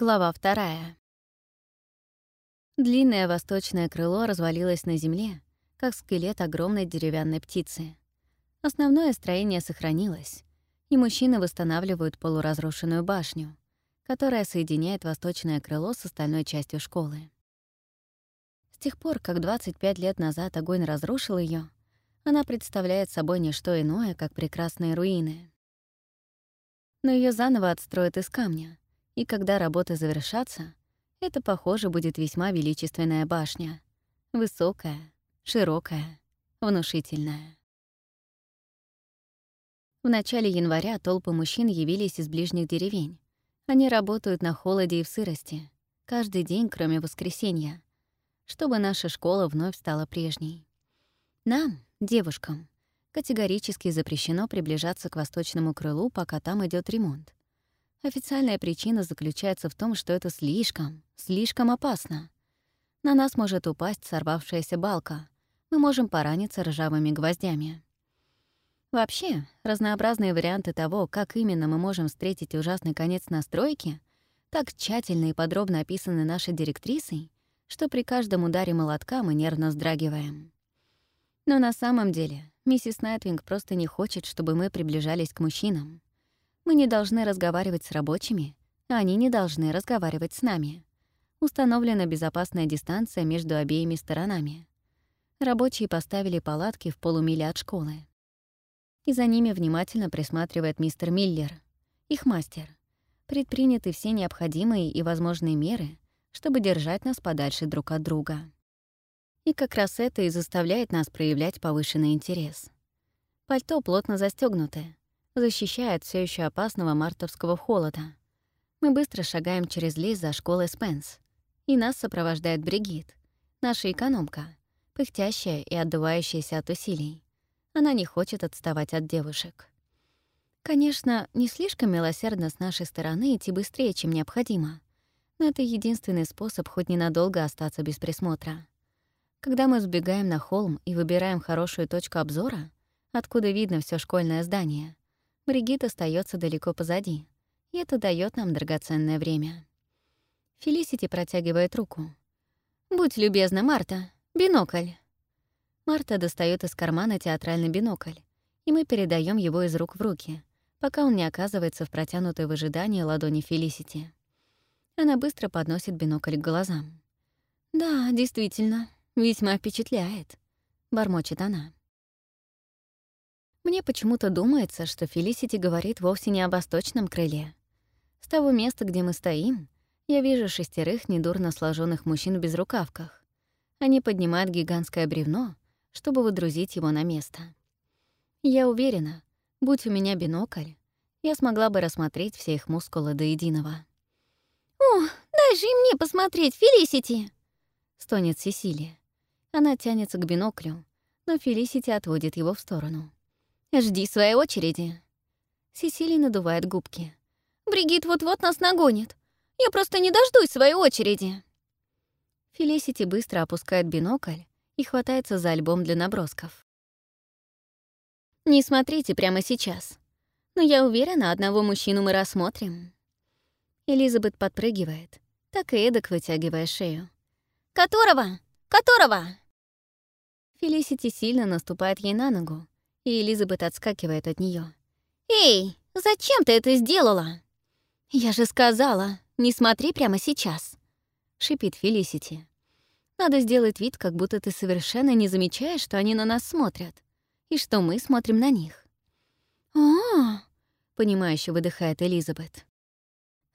Глава вторая. Длинное восточное крыло развалилось на земле, как скелет огромной деревянной птицы. Основное строение сохранилось, и мужчины восстанавливают полуразрушенную башню, которая соединяет восточное крыло с остальной частью школы. С тех пор, как 25 лет назад огонь разрушил ее, она представляет собой не что иное, как прекрасные руины. Но ее заново отстроят из камня — и когда работы завершатся, это, похоже, будет весьма величественная башня. Высокая, широкая, внушительная. В начале января толпы мужчин явились из ближних деревень. Они работают на холоде и в сырости, каждый день, кроме воскресенья, чтобы наша школа вновь стала прежней. Нам, девушкам, категорически запрещено приближаться к восточному крылу, пока там идет ремонт. Официальная причина заключается в том, что это слишком, слишком опасно. На нас может упасть сорвавшаяся балка. Мы можем пораниться ржавыми гвоздями. Вообще, разнообразные варианты того, как именно мы можем встретить ужасный конец настройки, так тщательно и подробно описаны нашей директрисой, что при каждом ударе молотка мы нервно вздрагиваем. Но на самом деле миссис Найтвинг просто не хочет, чтобы мы приближались к мужчинам. Мы не должны разговаривать с рабочими, а они не должны разговаривать с нами. Установлена безопасная дистанция между обеими сторонами. Рабочие поставили палатки в полумиле от школы. И за ними внимательно присматривает мистер Миллер, их мастер. Предприняты все необходимые и возможные меры, чтобы держать нас подальше друг от друга. И как раз это и заставляет нас проявлять повышенный интерес. Пальто плотно застегнуто, защищает все еще опасного мартовского холода. Мы быстро шагаем через лес за школой Спенс, и нас сопровождает Бригит, наша экономка, пыхтящая и отдувающаяся от усилий. Она не хочет отставать от девушек. Конечно, не слишком милосердно с нашей стороны идти быстрее, чем необходимо, но это единственный способ хоть ненадолго остаться без присмотра. Когда мы сбегаем на холм и выбираем хорошую точку обзора, откуда видно все школьное здание, Бригит остается далеко позади, и это дает нам драгоценное время. Фелисити протягивает руку. «Будь любезна, Марта, бинокль». Марта достает из кармана театральный бинокль, и мы передаем его из рук в руки, пока он не оказывается в протянутой в ожидании ладони Фелисити. Она быстро подносит бинокль к глазам. «Да, действительно, весьма впечатляет», — бормочет она. Мне почему-то думается, что Фелисити говорит вовсе не о восточном крыле. С того места, где мы стоим, я вижу шестерых недурно сложенных мужчин в безрукавках. Они поднимают гигантское бревно, чтобы выдрузить его на место. Я уверена, будь у меня бинокль, я смогла бы рассмотреть все их мускулы до единого. «О, дай же и мне посмотреть, Фелисити!» — стонет Сесилия. Она тянется к биноклю, но Фелисити отводит его в сторону. Жди своей очереди. Сесили надувает губки. Бригит вот-вот нас нагонит. Я просто не дождусь своей очереди. Фелисити быстро опускает бинокль и хватается за альбом для набросков. Не смотрите прямо сейчас. Но я уверена, одного мужчину мы рассмотрим. Элизабет подпрыгивает, так и эдак вытягивая шею. «Которого? Которого?» Фелисити сильно наступает ей на ногу, и Элизабет отскакивает от нее. «Эй, зачем ты это сделала?» «Я же сказала, не смотри прямо сейчас», — шипит Фелисити. «Надо сделать вид, как будто ты совершенно не замечаешь, что они на нас смотрят, и что мы смотрим на них». «О-о-о», — понимающе выдыхает Элизабет.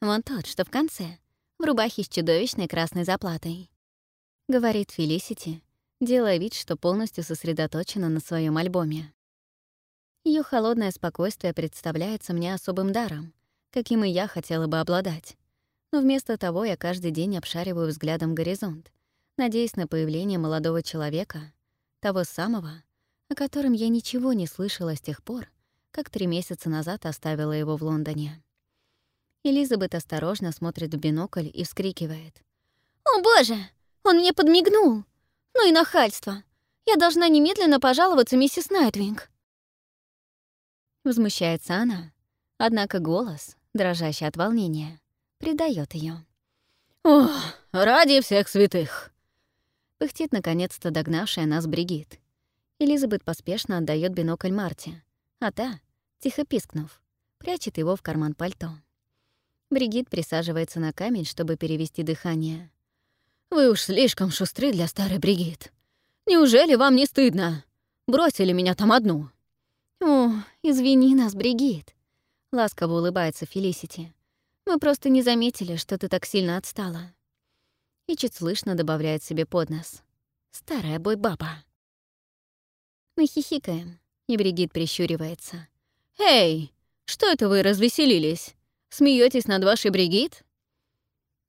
«Вон тот, что в конце, в рубахе с чудовищной красной заплатой», — говорит Фелисити, делая вид, что полностью сосредоточена на своем альбоме. Ее холодное спокойствие представляется мне особым даром, каким и я хотела бы обладать. Но вместо того я каждый день обшариваю взглядом горизонт, надеясь на появление молодого человека, того самого, о котором я ничего не слышала с тех пор, как три месяца назад оставила его в Лондоне. Элизабет осторожно смотрит в бинокль и вскрикивает. «О, боже! Он мне подмигнул! Ну и нахальство! Я должна немедленно пожаловаться миссис Найтвинг!» Возмущается она. Однако голос, дрожащий от волнения, предает ее. «О, ради всех святых!» Пыхтит наконец-то догнавшая нас Бригит. Элизабет поспешно отдает бинокль Марте, а та, тихо пискнув, прячет его в карман пальто. Бригит присаживается на камень, чтобы перевести дыхание. «Вы уж слишком шустры для старой Бригит. Неужели вам не стыдно? Бросили меня там одну». «О, извини нас, Бригит», — ласково улыбается Фелисити. Мы просто не заметили, что ты так сильно отстала». И чуть слышно добавляет себе под нос. «Старая бой-баба». Мы хихикаем, и Бригит прищуривается. «Эй, что это вы развеселились? Смеетесь над вашей Бригит?»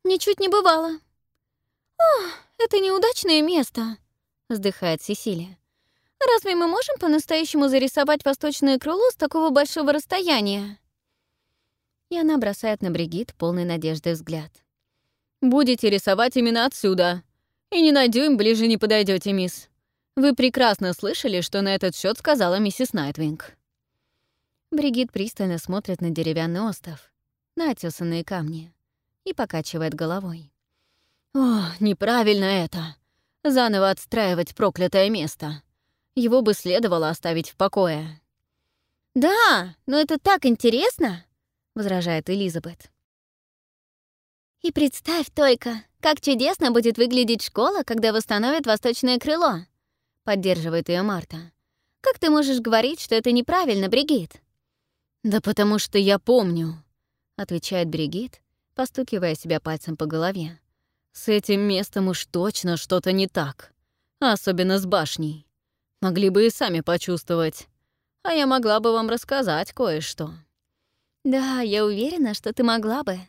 «Ничуть не бывало». «О, это неудачное место», — вздыхает Сесилия. «Разве мы можем по-настоящему зарисовать восточное крыло с такого большого расстояния?» и она бросает на Бригит полный надежды взгляд. «Будете рисовать именно отсюда. И ни на дюйм ближе не подойдете, мисс. Вы прекрасно слышали, что на этот счет сказала миссис Найтвинг». Бригит пристально смотрит на деревянный остров, на отёсанные камни, и покачивает головой. «О, неправильно это! Заново отстраивать проклятое место. Его бы следовало оставить в покое». «Да, но это так интересно!» — возражает Элизабет. «И представь только, как чудесно будет выглядеть школа, когда восстановят восточное крыло!» — поддерживает ее Марта. «Как ты можешь говорить, что это неправильно, Бригит?» «Да потому что я помню», — отвечает Бригит, постукивая себя пальцем по голове. «С этим местом уж точно что-то не так. Особенно с башней. Могли бы и сами почувствовать. А я могла бы вам рассказать кое-что». «Да, я уверена, что ты могла бы.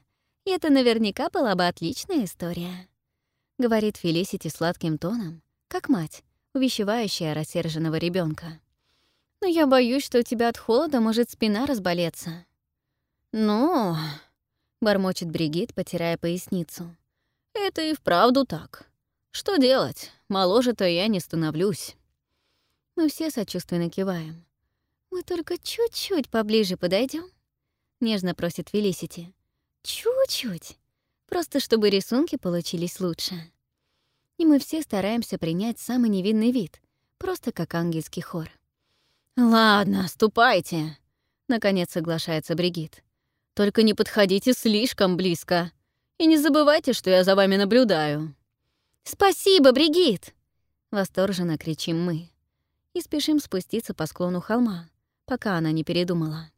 И это наверняка была бы отличная история», — говорит Фелисити сладким тоном, как мать, увещевающая рассерженного ребенка. «Но я боюсь, что у тебя от холода может спина разболеться». «Ну...» — бормочет Бригит, потирая поясницу. «Это и вправду так. Что делать? Моложе-то я не становлюсь». Мы все сочувственно киваем. «Мы только чуть-чуть поближе подойдем, нежно просит Фелисити. Чуть-чуть. Просто чтобы рисунки получились лучше. И мы все стараемся принять самый невинный вид, просто как ангельский хор. «Ладно, ступайте», — наконец соглашается Бригит. «Только не подходите слишком близко. И не забывайте, что я за вами наблюдаю». «Спасибо, Бригит!» — восторженно кричим мы. И спешим спуститься по склону холма, пока она не передумала.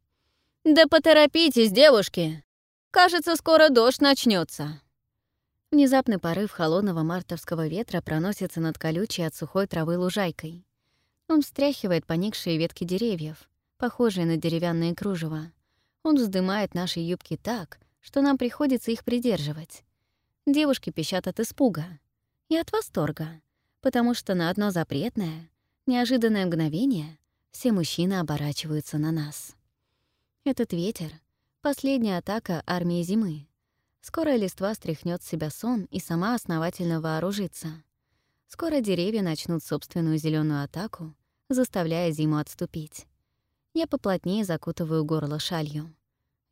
«Да поторопитесь, девушки! Кажется, скоро дождь начнется. Внезапный порыв холодного мартовского ветра проносится над колючей от сухой травы лужайкой. Он встряхивает поникшие ветки деревьев, похожие на деревянные кружева. Он вздымает наши юбки так, что нам приходится их придерживать. Девушки пищат от испуга и от восторга, потому что на одно запретное, неожиданное мгновение все мужчины оборачиваются на нас. Этот ветер — последняя атака армии зимы. Скоро листва стряхнет с себя сон и сама основательно вооружится. Скоро деревья начнут собственную зеленую атаку, заставляя зиму отступить. Я поплотнее закутываю горло шалью.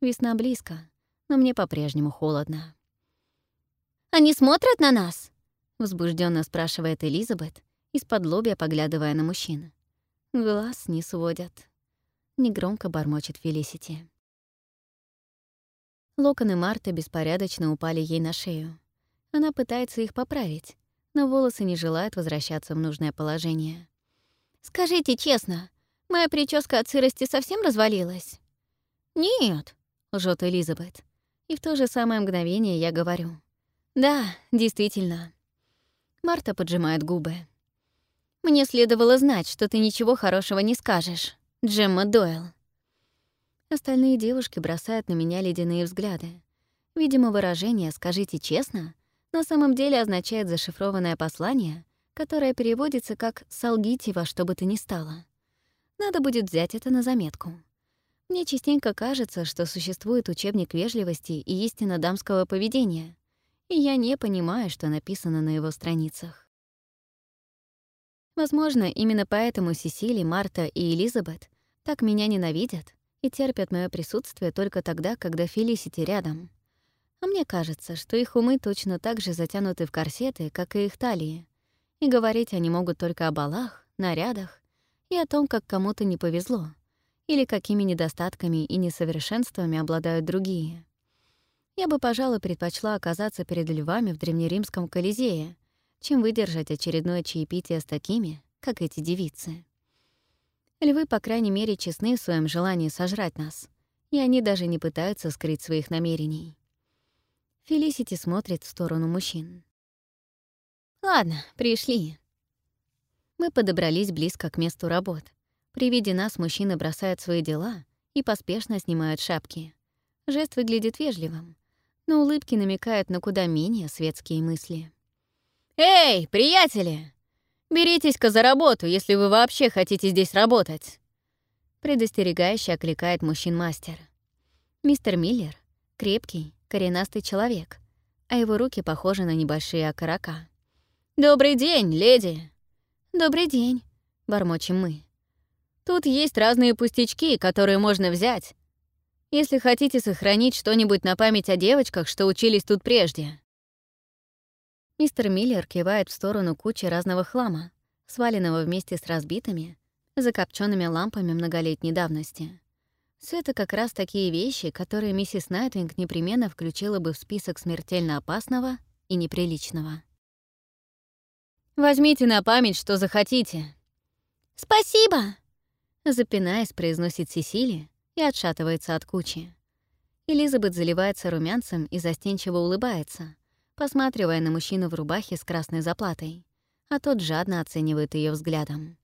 Весна близко, но мне по-прежнему холодно. «Они смотрят на нас?» — возбужденно спрашивает Элизабет, из-под лобья поглядывая на мужчин. Глаз не сводят. — негромко бормочет Фелисити. Локоны Марты беспорядочно упали ей на шею. Она пытается их поправить, но волосы не желают возвращаться в нужное положение. «Скажите честно, моя прическа от сырости совсем развалилась?» «Нет», — лжет Элизабет. И в то же самое мгновение я говорю. «Да, действительно». Марта поджимает губы. «Мне следовало знать, что ты ничего хорошего не скажешь». Джемма Дойл. Остальные девушки бросают на меня ледяные взгляды. Видимо, выражение «скажите честно» на самом деле означает зашифрованное послание, которое переводится как «солгите во что бы то ни стало». Надо будет взять это на заметку. Мне частенько кажется, что существует учебник вежливости и истинно дамского поведения, и я не понимаю, что написано на его страницах. Возможно, именно поэтому Сесили, Марта и Элизабет так меня ненавидят и терпят мое присутствие только тогда, когда Фелисити рядом. А мне кажется, что их умы точно так же затянуты в корсеты, как и их талии, и говорить они могут только о балах, нарядах и о том, как кому-то не повезло, или какими недостатками и несовершенствами обладают другие. Я бы, пожалуй, предпочла оказаться перед львами в древнеримском Колизее, чем выдержать очередное чаепитие с такими, как эти девицы. Львы, по крайней мере, честны в своем желании сожрать нас, и они даже не пытаются скрыть своих намерений. Фелисити смотрит в сторону мужчин. «Ладно, пришли». Мы подобрались близко к месту работ. При виде нас мужчины бросают свои дела и поспешно снимают шапки. Жест выглядит вежливым, но улыбки намекают на куда менее светские мысли. «Эй, приятели! Беритесь-ка за работу, если вы вообще хотите здесь работать!» Предостерегающе окликает мужчин-мастер. Мистер Миллер — крепкий, коренастый человек, а его руки похожи на небольшие окорока. «Добрый день, леди!» «Добрый день», — бормочем мы. «Тут есть разные пустячки, которые можно взять, если хотите сохранить что-нибудь на память о девочках, что учились тут прежде». Мистер Миллер кивает в сторону кучи разного хлама, сваленного вместе с разбитыми, закопченными лампами многолетней давности. Все это как раз такие вещи, которые миссис Найтвинг непременно включила бы в список смертельно опасного и неприличного. Возьмите на память, что захотите». «Спасибо!» Запинаясь, произносит Сесили и отшатывается от кучи. Элизабет заливается румянцем и застенчиво улыбается, посматривая на мужчину в рубахе с красной заплатой, а тот жадно оценивает ее взглядом.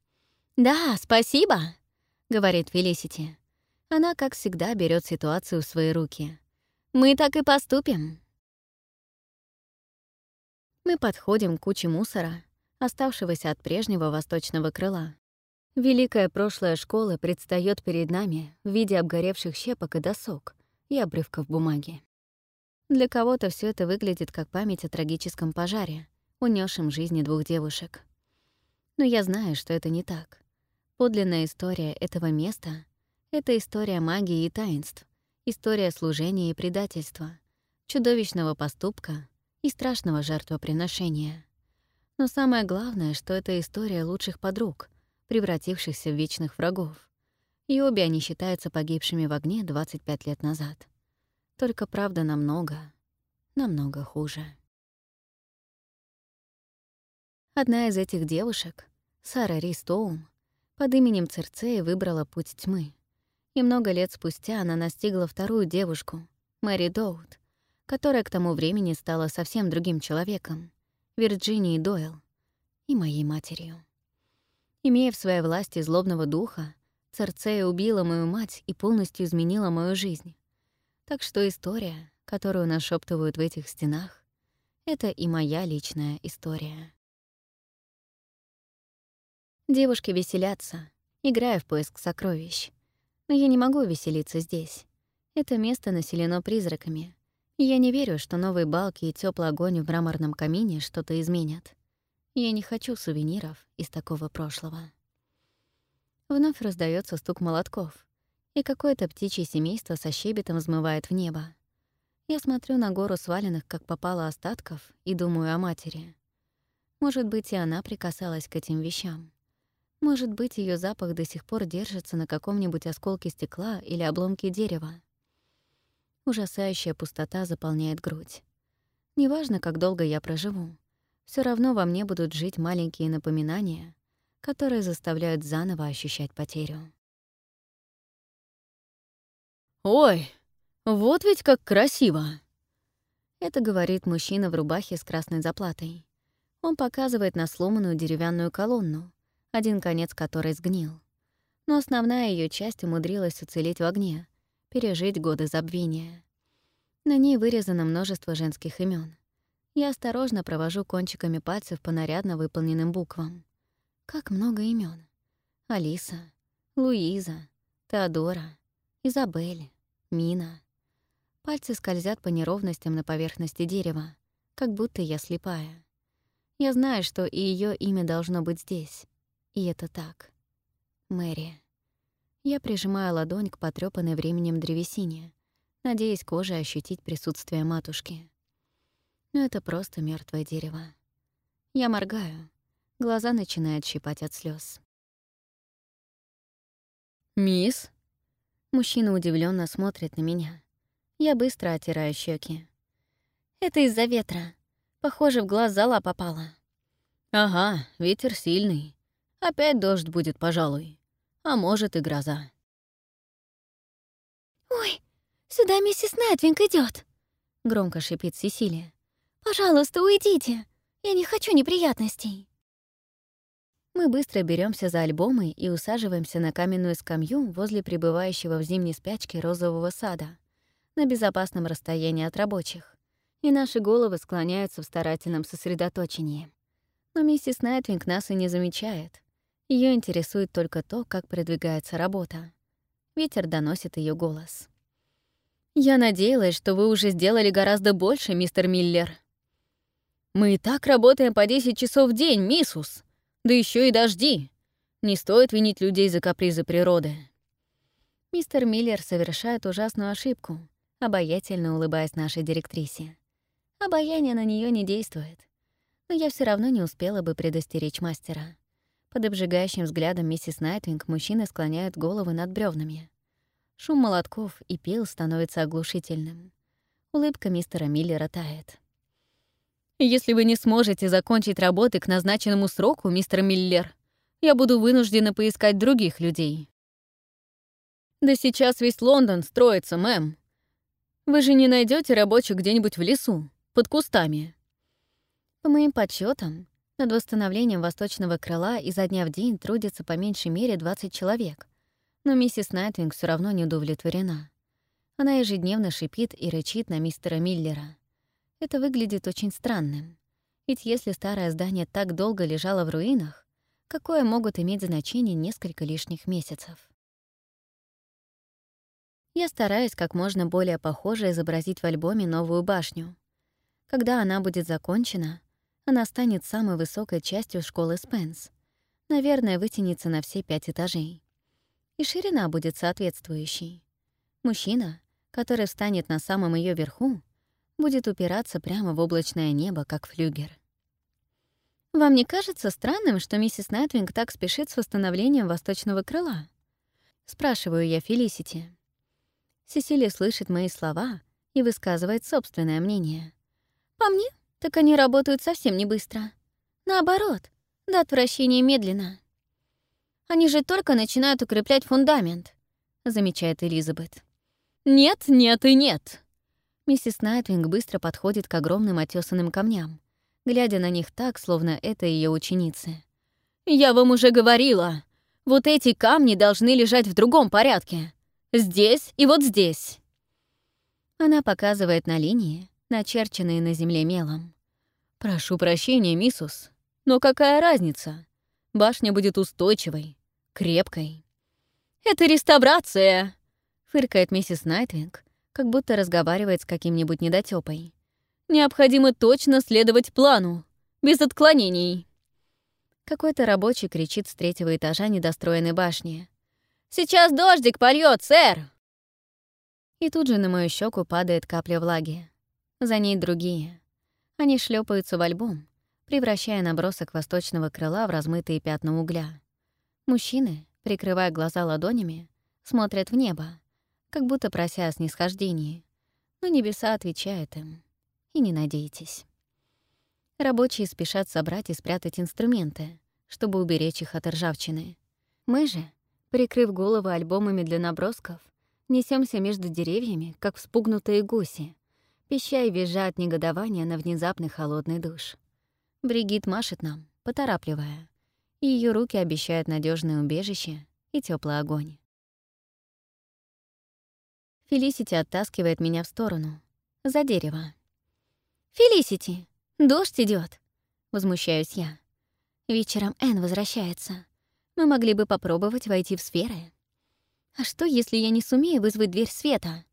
«Да, спасибо!» — говорит Фелисити. Она, как всегда, берет ситуацию в свои руки. «Мы так и поступим!» Мы подходим к куче мусора, оставшегося от прежнего восточного крыла. Великая прошлая школа предстает перед нами в виде обгоревших щепок и досок и обрывков бумаги. Для кого-то все это выглядит как память о трагическом пожаре, унесшем жизни двух девушек. Но я знаю, что это не так. Подлинная история этого места — это история магии и таинств, история служения и предательства, чудовищного поступка и страшного жертвоприношения. Но самое главное, что это история лучших подруг, превратившихся в вечных врагов. И обе они считаются погибшими в огне 25 лет назад. Только правда намного, намного хуже. Одна из этих девушек, Сара Ристоум, под именем Церцея выбрала путь тьмы. И много лет спустя она настигла вторую девушку, Мэри Доут, которая к тому времени стала совсем другим человеком, Вирджинии Дойл и моей матерью. Имея в своей власти злобного духа, Церцея убила мою мать и полностью изменила мою жизнь. Так что история, которую нашептывают в этих стенах, это и моя личная история. Девушки веселятся, играя в поиск сокровищ. Но я не могу веселиться здесь. Это место населено призраками, я не верю, что новые балки и теплый огонь в мраморном камине что-то изменят. Я не хочу сувениров из такого прошлого. Вновь раздается стук молотков, и какое-то птичье семейство со щебетом взмывает в небо. Я смотрю на гору сваленных, как попало, остатков, и думаю о матери. Может быть, и она прикасалась к этим вещам. Может быть, ее запах до сих пор держится на каком-нибудь осколке стекла или обломке дерева. Ужасающая пустота заполняет грудь. Неважно, как долго я проживу, все равно во мне будут жить маленькие напоминания, которые заставляют заново ощущать потерю. «Ой, вот ведь как красиво!» Это говорит мужчина в рубахе с красной заплатой. Он показывает на сломанную деревянную колонну, один конец которой сгнил. Но основная ее часть умудрилась уцелеть в огне, пережить годы забвения. На ней вырезано множество женских имен. Я осторожно провожу кончиками пальцев по нарядно выполненным буквам. Как много имен: Алиса, Луиза, Теодора, Изабель, Мина. Пальцы скользят по неровностям на поверхности дерева, как будто я слепая. Я знаю, что и ее имя должно быть здесь. И это так. Мэри. Я прижимаю ладонь к потрёпанной временем древесине, надеясь кожей ощутить присутствие матушки. Но это просто мертвое дерево. Я моргаю, глаза начинают щипать от слез. «Мисс?» Мужчина удивленно смотрит на меня. Я быстро оттираю щеки. «Это из-за ветра. Похоже, в глаз зала попала». «Ага, ветер сильный. Опять дождь будет, пожалуй. А может, и гроза». «Ой, сюда миссис Найтвинг идет, громко шипит Сесилия. «Пожалуйста, уйдите. Я не хочу неприятностей». Мы быстро беремся за альбомы и усаживаемся на каменную скамью возле пребывающего в зимней спячке розового сада, на безопасном расстоянии от рабочих, и наши головы склоняются в старательном сосредоточении. Но миссис Найтвинг нас и не замечает. Ее интересует только то, как продвигается работа. Ветер доносит ее голос. «Я надеялась, что вы уже сделали гораздо больше, мистер Миллер». «Мы и так работаем по 10 часов в день, миссус!» Да еще и дожди. Не стоит винить людей за капризы природы. Мистер Миллер совершает ужасную ошибку, обаятельно улыбаясь нашей директрисе. Обаяние на нее не действует. Но я все равно не успела бы предостеречь мастера. Под обжигающим взглядом миссис Найтвинг мужчины склоняют головы над бревнами. Шум молотков и пил становится оглушительным. Улыбка мистера Миллера тает. Если вы не сможете закончить работы к назначенному сроку, мистер Миллер, я буду вынуждена поискать других людей. Да сейчас весь Лондон строится, мэм. Вы же не найдете рабочих где-нибудь в лесу, под кустами. По моим подсчетам, над восстановлением восточного крыла изо дня в день трудится по меньшей мере 20 человек. Но миссис Найтвинг все равно не удовлетворена. Она ежедневно шипит и рычит на мистера Миллера. Это выглядит очень странным. Ведь если старое здание так долго лежало в руинах, какое могут иметь значение несколько лишних месяцев? Я стараюсь как можно более похоже изобразить в альбоме новую башню. Когда она будет закончена, она станет самой высокой частью школы Спенс. Наверное, вытянется на все пять этажей. И ширина будет соответствующей. Мужчина, который встанет на самом ее верху, будет упираться прямо в облачное небо, как флюгер. «Вам не кажется странным, что миссис Найтвинг так спешит с восстановлением восточного крыла?» Спрашиваю я Фелисити. Сесилия слышит мои слова и высказывает собственное мнение. «По мне, так они работают совсем не быстро. Наоборот, до отвращения медленно. Они же только начинают укреплять фундамент», — замечает Элизабет. «Нет, нет и нет», Миссис Найтвинг быстро подходит к огромным отёсанным камням, глядя на них так, словно это ее ученицы. «Я вам уже говорила, вот эти камни должны лежать в другом порядке. Здесь и вот здесь». Она показывает на линии, начерченные на земле мелом. «Прошу прощения, миссус, но какая разница? Башня будет устойчивой, крепкой». «Это реставрация!» — фыркает миссис Найтвинг, как будто разговаривает с каким-нибудь недотёпой. «Необходимо точно следовать плану, без отклонений». Какой-то рабочий кричит с третьего этажа недостроенной башни. «Сейчас дождик польёт, сэр!» И тут же на мою щеку падает капля влаги. За ней другие. Они шлепаются в альбом, превращая набросок восточного крыла в размытые пятна угля. Мужчины, прикрывая глаза ладонями, смотрят в небо, как будто прося о снисхождении. Но небеса отвечают им. И не надейтесь. Рабочие спешат собрать и спрятать инструменты, чтобы уберечь их от ржавчины. Мы же, прикрыв головы альбомами для набросков, несемся между деревьями, как вспугнутые гуси, пища и визжа от негодования на внезапный холодный душ. Бригит машет нам, поторапливая, и ее руки обещают надежное убежище и теплый огонь. Фелисити оттаскивает меня в сторону, за дерево. «Фелисити, дождь идет, возмущаюсь я. Вечером Энн возвращается. Мы могли бы попробовать войти в сферы. А что, если я не сумею вызвать дверь света?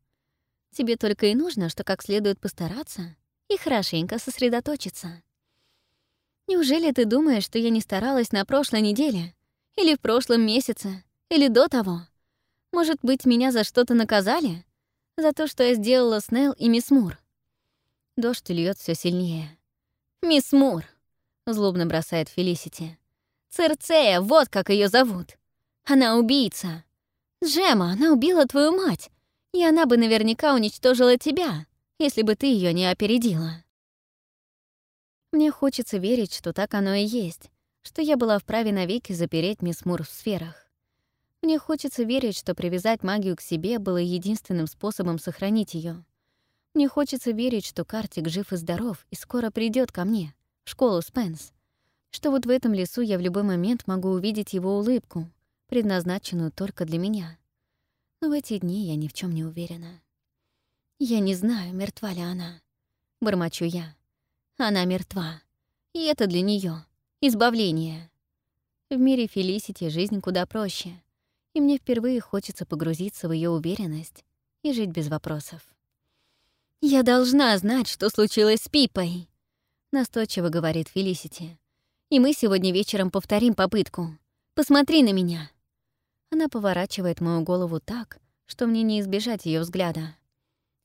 Тебе только и нужно, что как следует постараться и хорошенько сосредоточиться. Неужели ты думаешь, что я не старалась на прошлой неделе? Или в прошлом месяце? Или до того? Может быть, меня за что-то наказали? За то, что я сделала с Нелл и мисс Мур. Дождь льет все сильнее. «Мисс Мур!» — злобно бросает Фелисити. «Церцея, вот как ее зовут! Она убийца! Джема, она убила твою мать, и она бы наверняка уничтожила тебя, если бы ты ее не опередила». Мне хочется верить, что так оно и есть, что я была вправе навеки запереть мисс Мур в сферах. Мне хочется верить, что привязать магию к себе было единственным способом сохранить ее. Мне хочется верить, что Картик жив и здоров и скоро придет ко мне, в школу Спенс, что вот в этом лесу я в любой момент могу увидеть его улыбку, предназначенную только для меня. Но в эти дни я ни в чем не уверена. Я не знаю, мертва ли она. Бормочу я. Она мертва. И это для нее избавление. В мире Фелисити жизнь куда проще, и мне впервые хочется погрузиться в ее уверенность и жить без вопросов. «Я должна знать, что случилось с Пипой», — настойчиво говорит Фелисити. «И мы сегодня вечером повторим попытку. Посмотри на меня». Она поворачивает мою голову так, что мне не избежать ее взгляда.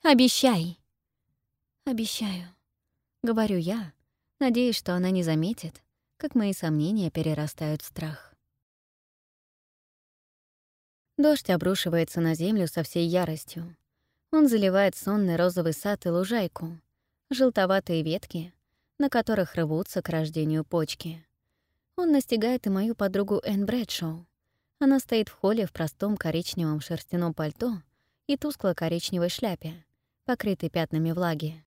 «Обещай!» «Обещаю», Говорю я, надеясь, что она не заметит, как мои сомнения перерастают в страх. Дождь обрушивается на землю со всей яростью. Он заливает сонный розовый сад и лужайку, желтоватые ветки, на которых рвутся к рождению почки. Он настигает и мою подругу Энн Брэдшоу. Она стоит в холле в простом коричневом шерстяном пальто и тускло-коричневой шляпе, покрытой пятнами влаги.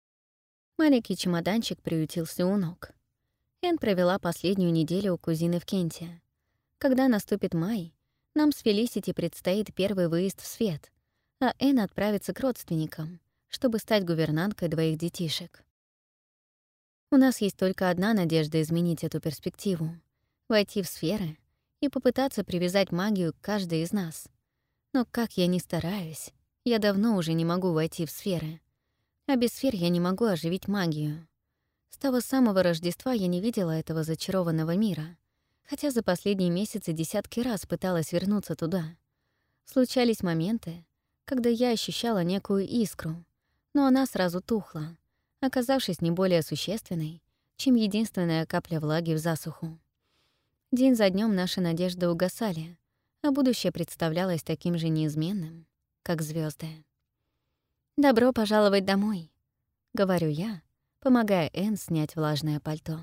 Маленький чемоданчик приютился у ног. Эн провела последнюю неделю у кузины в Кенте. Когда наступит май, нам с Фелисити предстоит первый выезд в свет, а Эн отправится к родственникам, чтобы стать гувернанткой двоих детишек. У нас есть только одна надежда изменить эту перспективу — войти в сферы и попытаться привязать магию к каждой из нас. Но как я ни стараюсь, я давно уже не могу войти в сферы — а без сфер я не могу оживить магию. С того самого Рождества я не видела этого зачарованного мира, хотя за последние месяцы десятки раз пыталась вернуться туда. Случались моменты, когда я ощущала некую искру, но она сразу тухла, оказавшись не более существенной, чем единственная капля влаги в засуху. День за днем наши надежды угасали, а будущее представлялось таким же неизменным, как звезды. «Добро пожаловать домой», — говорю я, помогая Энн снять влажное пальто.